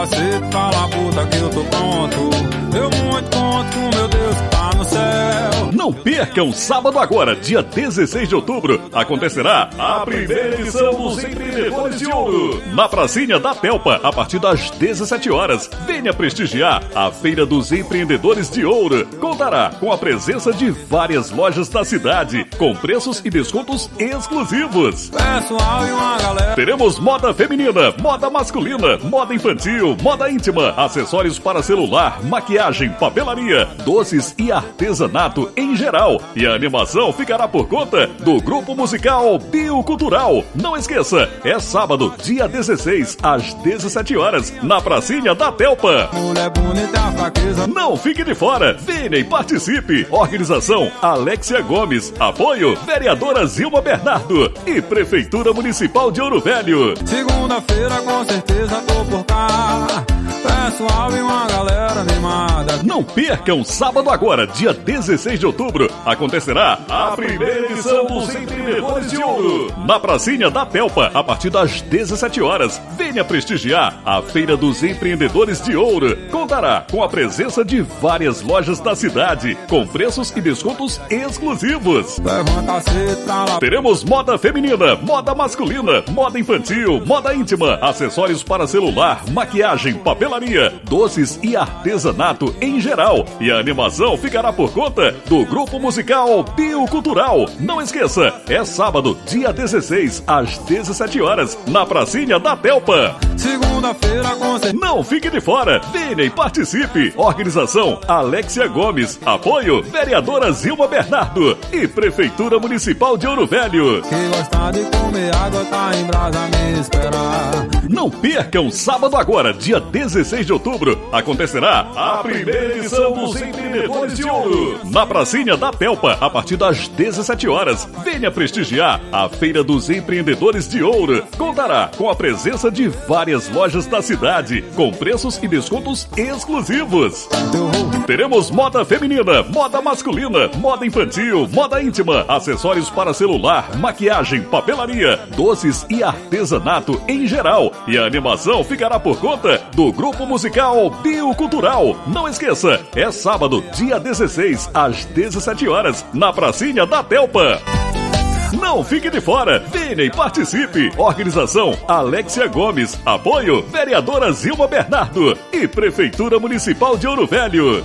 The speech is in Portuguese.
cacete, cala a puta que eu tô pronto. Eu muito conto Não percam, sábado agora, dia 16 de outubro, acontecerá a primeira edição dos Empreendedores de Ouro. Na pracinha da Telpa, a partir das 17 horas. Venha prestigiar a Feira dos Empreendedores de Ouro. Contará com a presença de várias lojas da cidade, com preços e descontos exclusivos. Pessoal e uma galera. Teremos moda feminina, moda masculina, moda infantil, moda íntima, acessórios para celular, maquiagem, papelaria, doces e artesanato em geral. E a animação ficará por conta do grupo musical Biocultural. Não esqueça, é sábado, dia 16, às 17 horas, na pracinha da Telpa. Não fique de fora, venha e participe. Organização Alexia Gomes, apoio vereadora Zilma Bernardo e Prefeitura Municipal de Ouro Velho. Segunda-feira com certeza tô por cá. Pessoal e uma animada. Não percam, sábado agora, dia 16 de outubro, acontecerá a primeira edição dos Empreendedores de Ouro. Na pracinha da Telpa, a partir das 17 horas. Venha prestigiar a Feira dos Empreendedores de Ouro. Contará com a presença de várias lojas da cidade, com preços e descontos exclusivos. Teremos moda feminina, moda masculina, moda infantil, moda íntima, acessórios para celular, maquiagem, papelaria, doces e artesanato em geral. E a animação ficará por conta do grupo musical Biocultural. Não esqueça, é sábado, dia 16, às 17 horas, na pracinha da Telpa. Segunda-feira com. Não fique de fora, venha e participe. Organização Alexia Gomes, apoio vereadora Zilma Bernardo e Prefeitura Municipal de Ouro Velho. Que gosta de comer água tá em brasa me esperar. Não percam, sábado agora, dia 16 de outubro, acontecerá a primeira edição dos Empreendedores de Ouro. Na pracinha da Telpa, a partir das 17 horas. Venha prestigiar a Feira dos Empreendedores de Ouro. Contará com a presença de várias lojas da cidade, com preços e descontos exclusivos. Teremos moda feminina, moda masculina, moda infantil, moda íntima, acessórios para celular, maquiagem, papelaria, doces e artesanato em geral. E a animação ficará por conta do grupo musical Biocultural. Não esqueça, é sábado, dia 16, às 17 horas, na pracinha da Telpa. Não fique de fora, venha e participe. Organização Alexia Gomes, apoio vereadora Zilma Bernardo e Prefeitura Municipal de Ouro Velho.